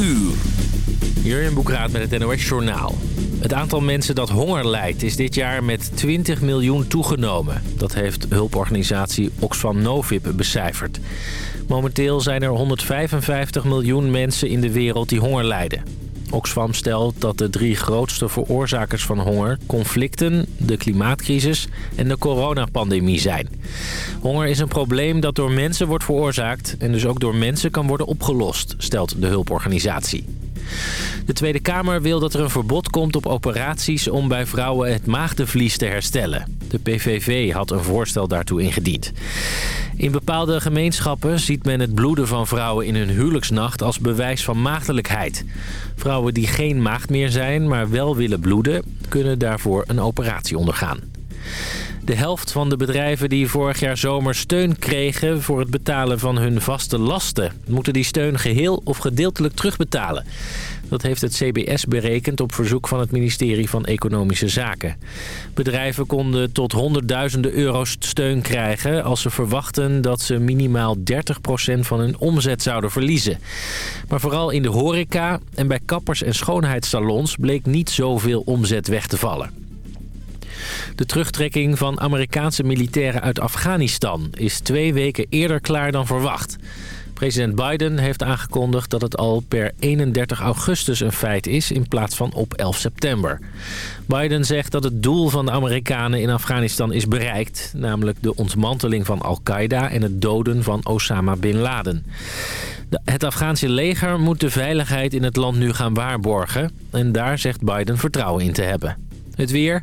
uur. Jurjen Boekraat met het NOS Journaal. Het aantal mensen dat honger lijdt is dit jaar met 20 miljoen toegenomen. Dat heeft hulporganisatie Oxfam Novib becijferd. Momenteel zijn er 155 miljoen mensen in de wereld die honger lijden. Oxfam stelt dat de drie grootste veroorzakers van honger... conflicten, de klimaatcrisis en de coronapandemie zijn. Honger is een probleem dat door mensen wordt veroorzaakt... en dus ook door mensen kan worden opgelost, stelt de hulporganisatie. De Tweede Kamer wil dat er een verbod komt op operaties om bij vrouwen het maagdenvlies te herstellen. De PVV had een voorstel daartoe ingediend. In bepaalde gemeenschappen ziet men het bloeden van vrouwen in hun huwelijksnacht als bewijs van maagdelijkheid. Vrouwen die geen maagd meer zijn, maar wel willen bloeden, kunnen daarvoor een operatie ondergaan. De helft van de bedrijven die vorig jaar zomer steun kregen voor het betalen van hun vaste lasten... moeten die steun geheel of gedeeltelijk terugbetalen. Dat heeft het CBS berekend op verzoek van het ministerie van Economische Zaken. Bedrijven konden tot honderdduizenden euro's steun krijgen... als ze verwachten dat ze minimaal 30% van hun omzet zouden verliezen. Maar vooral in de horeca en bij kappers en schoonheidssalons... bleek niet zoveel omzet weg te vallen. De terugtrekking van Amerikaanse militairen uit Afghanistan is twee weken eerder klaar dan verwacht. President Biden heeft aangekondigd dat het al per 31 augustus een feit is in plaats van op 11 september. Biden zegt dat het doel van de Amerikanen in Afghanistan is bereikt, namelijk de ontmanteling van Al-Qaeda en het doden van Osama Bin Laden. Het Afghaanse leger moet de veiligheid in het land nu gaan waarborgen en daar zegt Biden vertrouwen in te hebben. Het weer...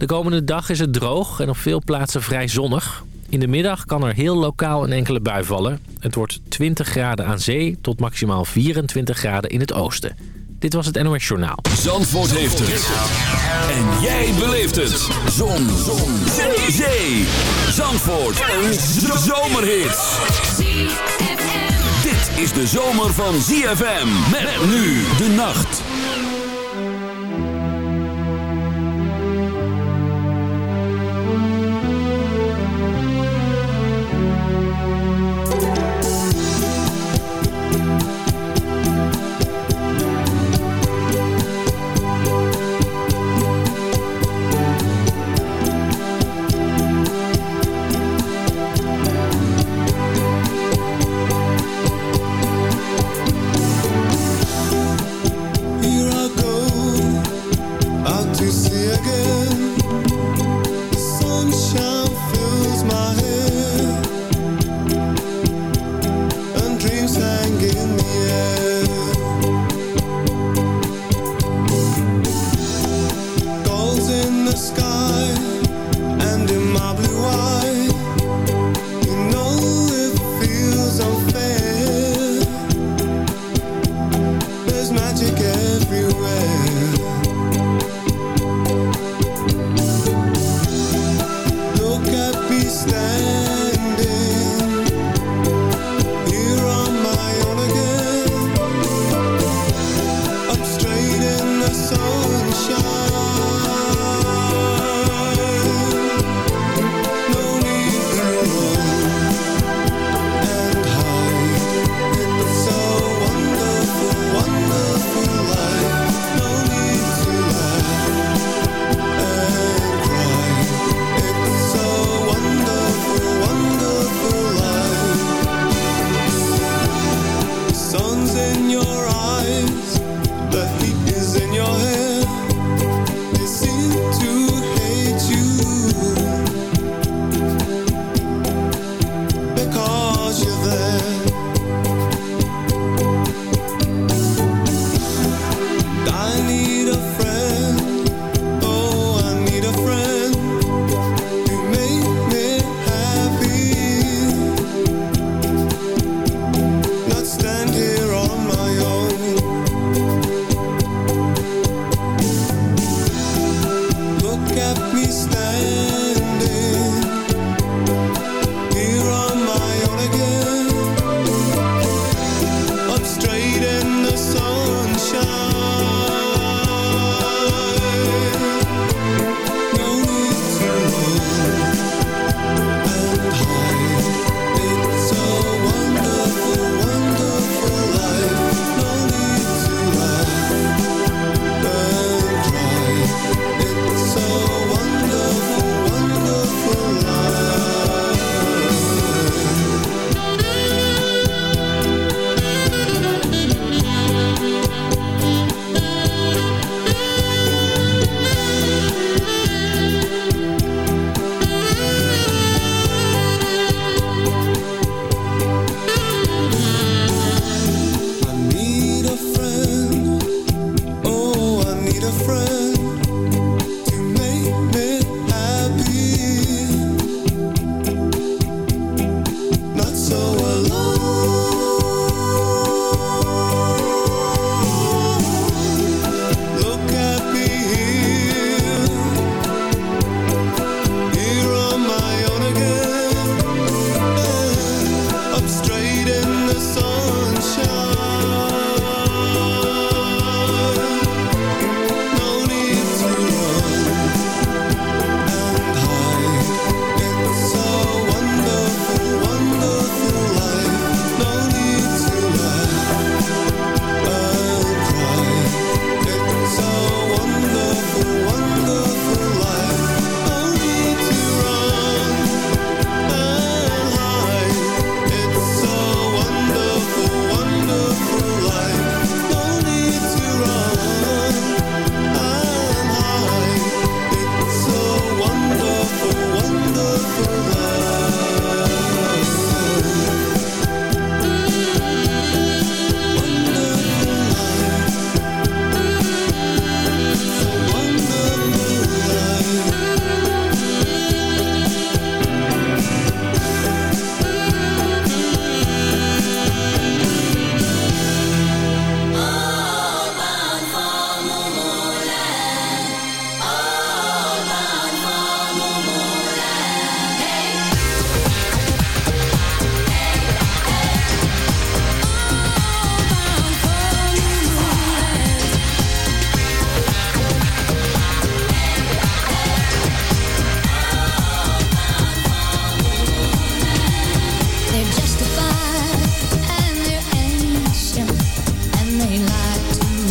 De komende dag is het droog en op veel plaatsen vrij zonnig. In de middag kan er heel lokaal een enkele bui vallen. Het wordt 20 graden aan zee tot maximaal 24 graden in het oosten. Dit was het NOS Journaal. Zandvoort heeft het. En jij beleeft het. Zon. Zon. Zee. Zee. Zandvoort. Een zomerhit. Dit is de zomer van ZFM. Met nu de nacht.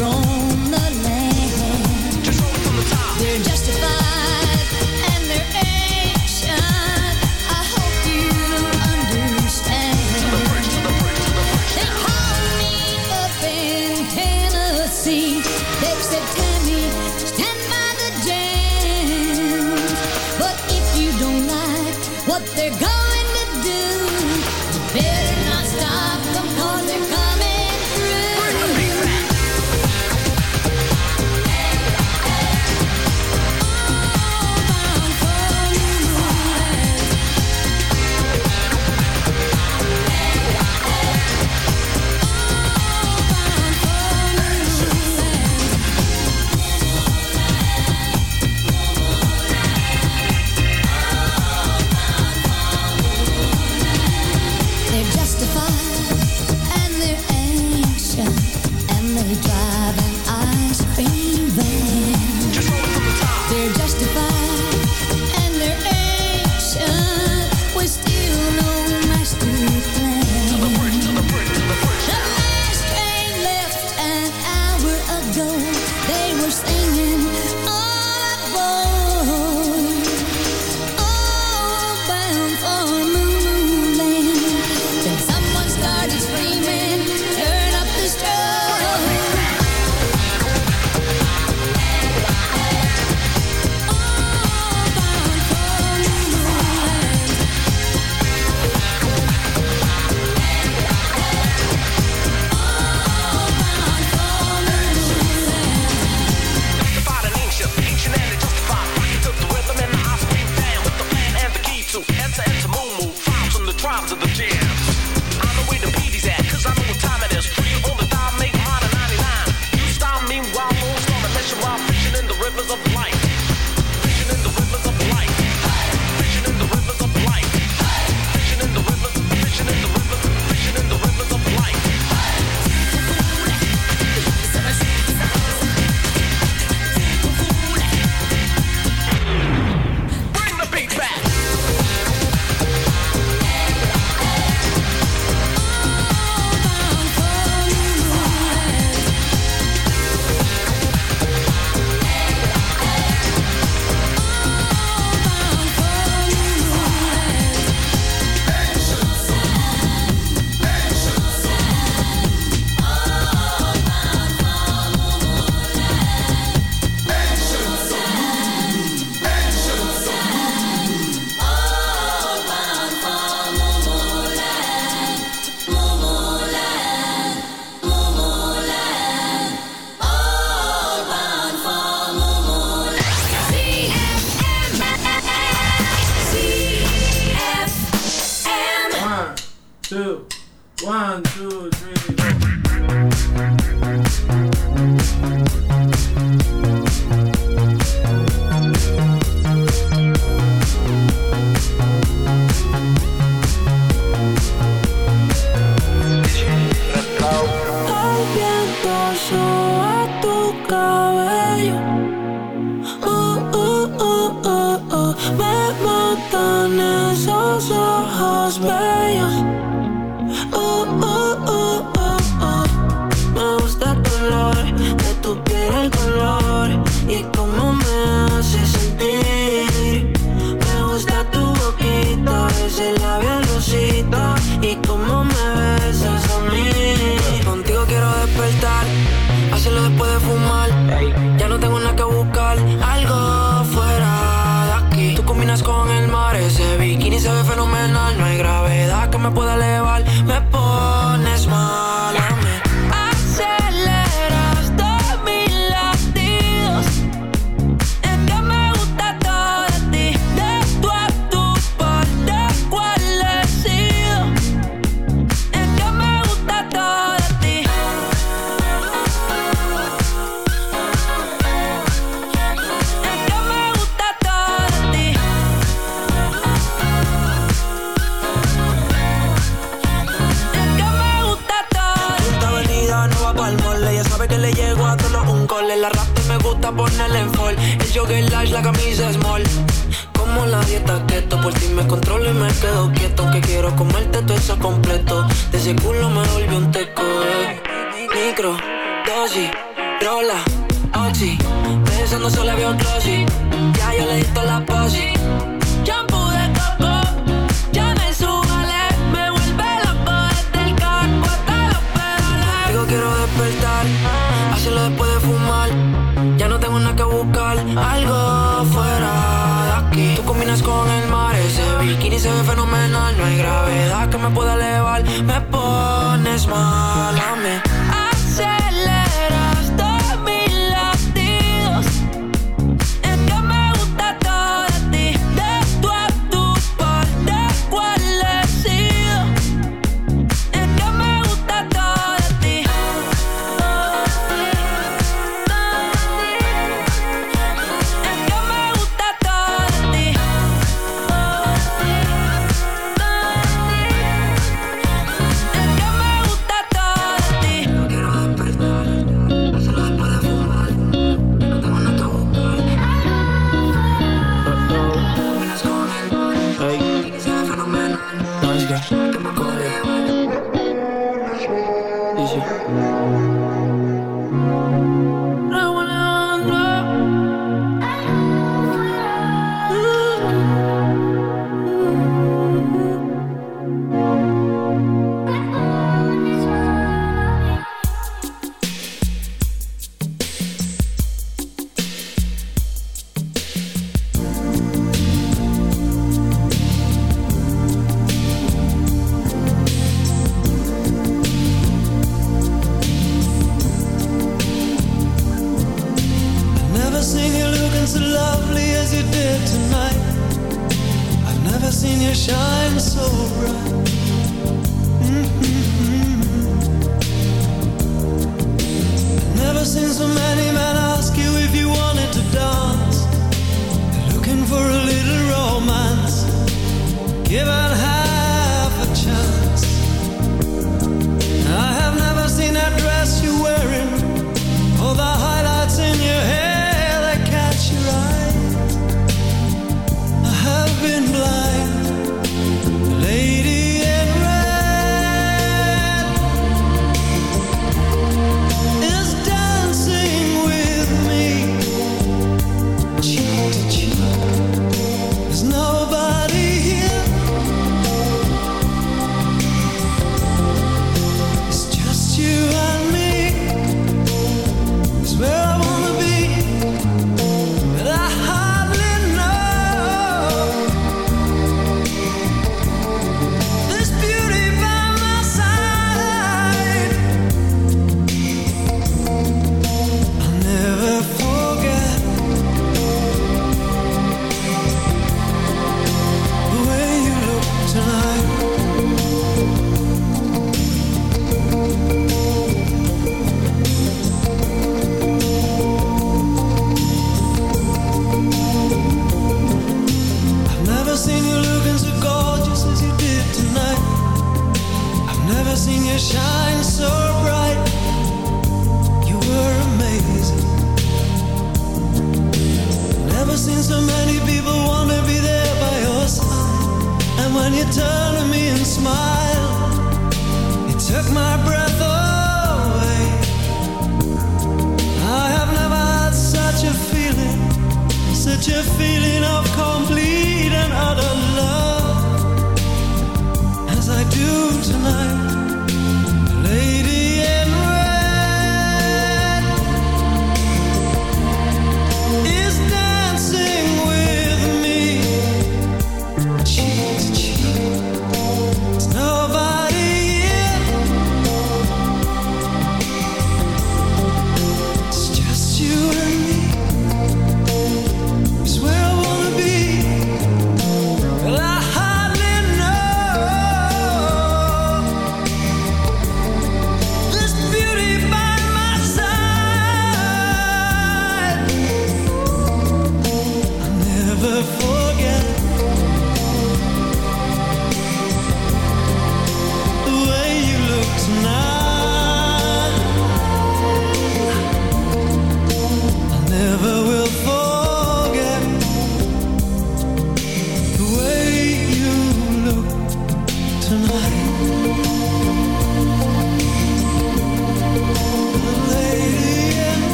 roam the land. Control it from the top. We're justified.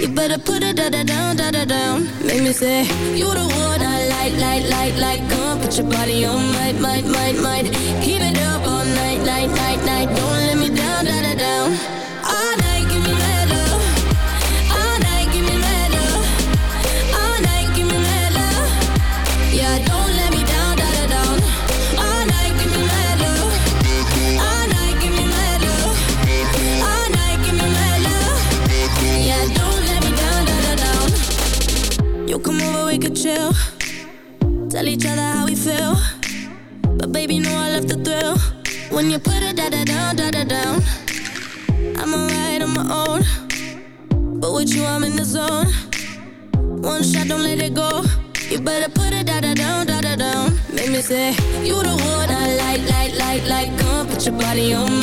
You better put it da da down, da da down. Make me say you the one I like, like, like, like. Come put your body on, might, might, might, might. Keep it up all night, night, night, night. Don't money on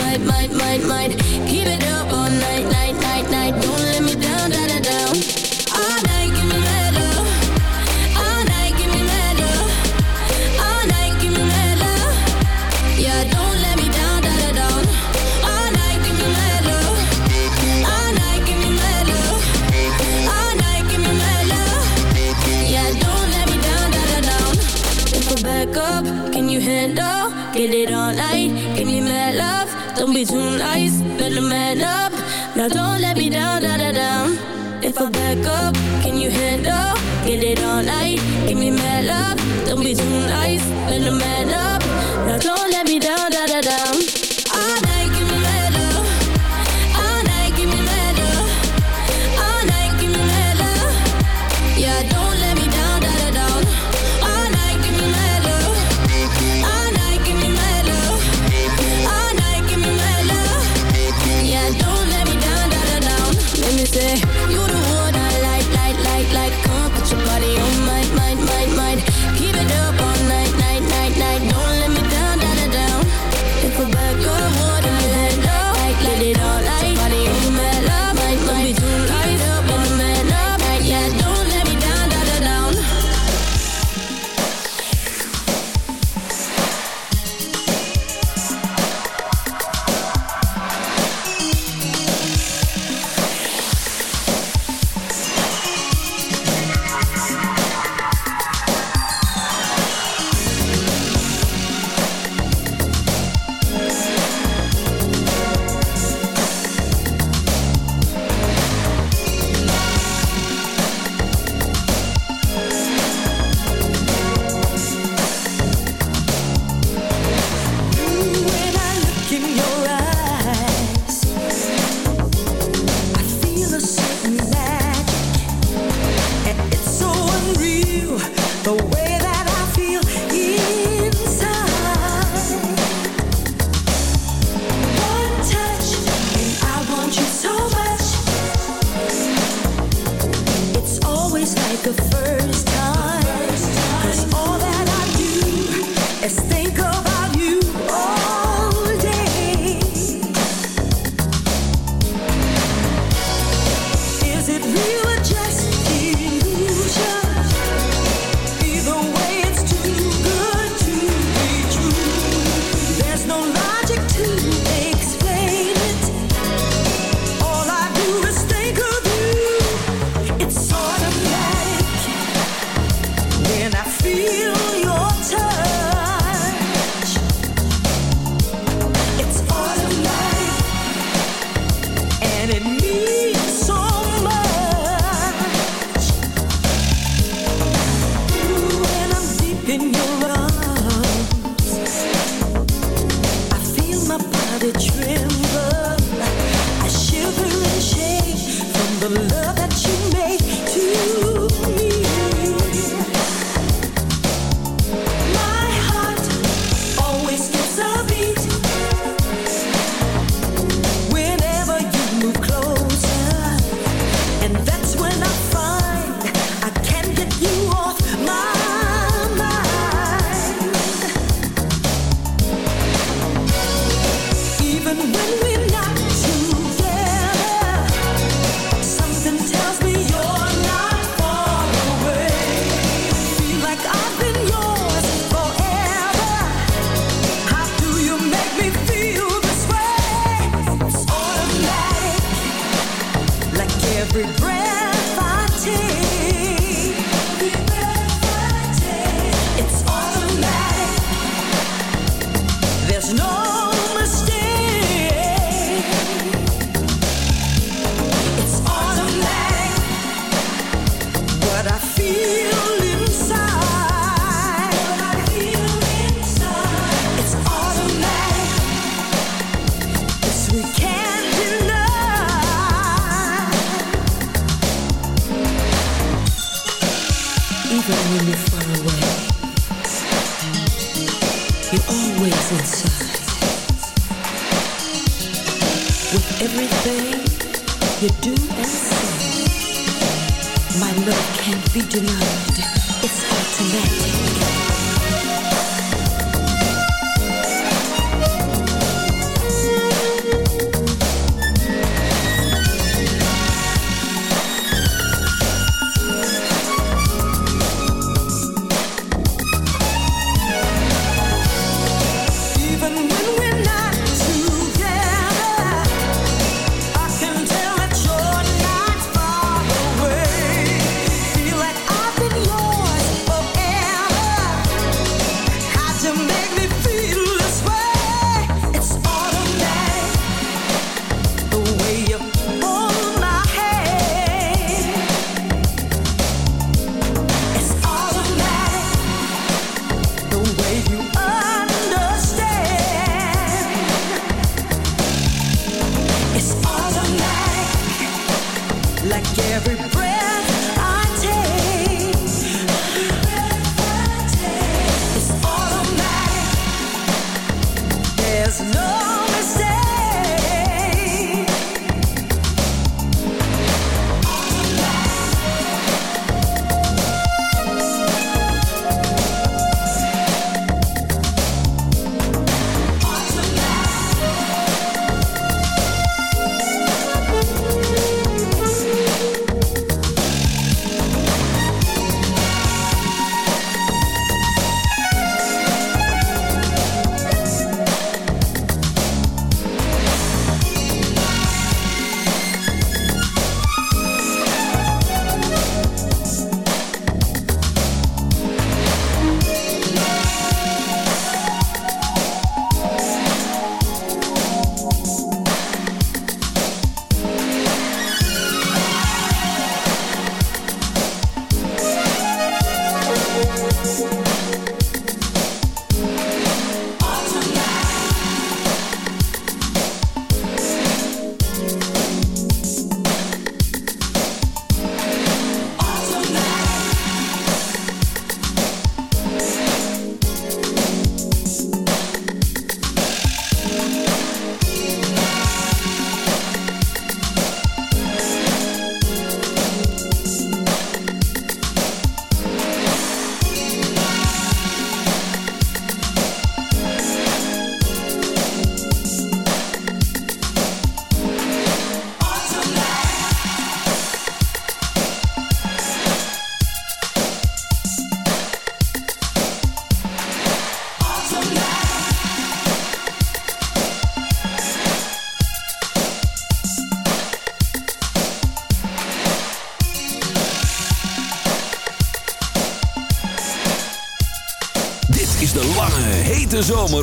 in your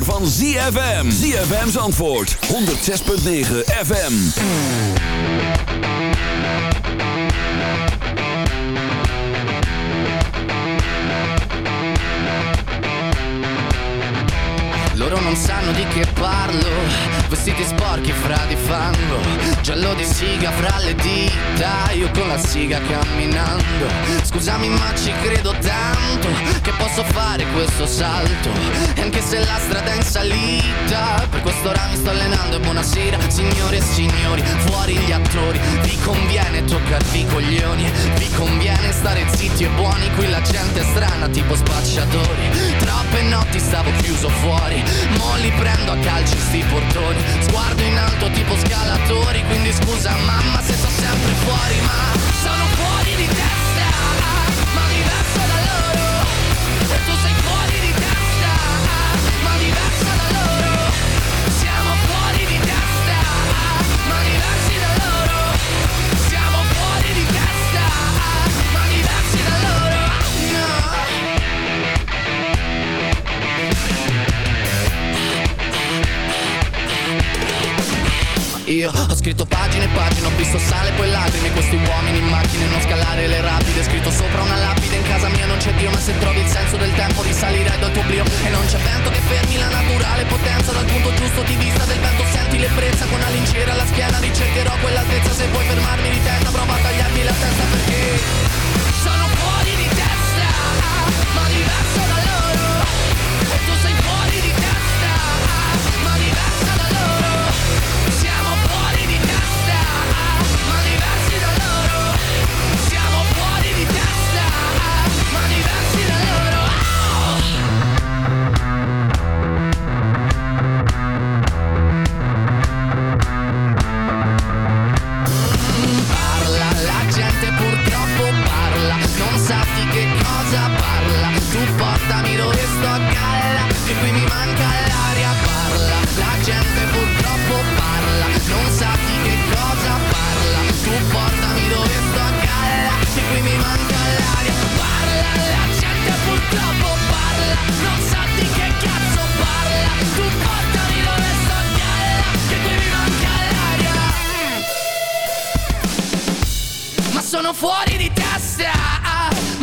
van ZFM. ZFM's antwoord, 106.9 FM. Loro non sanno di che parlo Vestiti sporchi fra siga fra le dita Io con la siga camminando. Scusami ma ci credo tanto Che posso fare questo salto. E anche se la strada è in salita Per quest'ora mi sto allenando e buonasera Signore e signori, fuori gli attori. Vi conviene toccarvi i coglioni Vi conviene stare zitti e buoni Qui la gente è strana tipo spacciatori. Troppe notti stavo chiuso fuori Mo li prendo a calci sti portoni